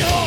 the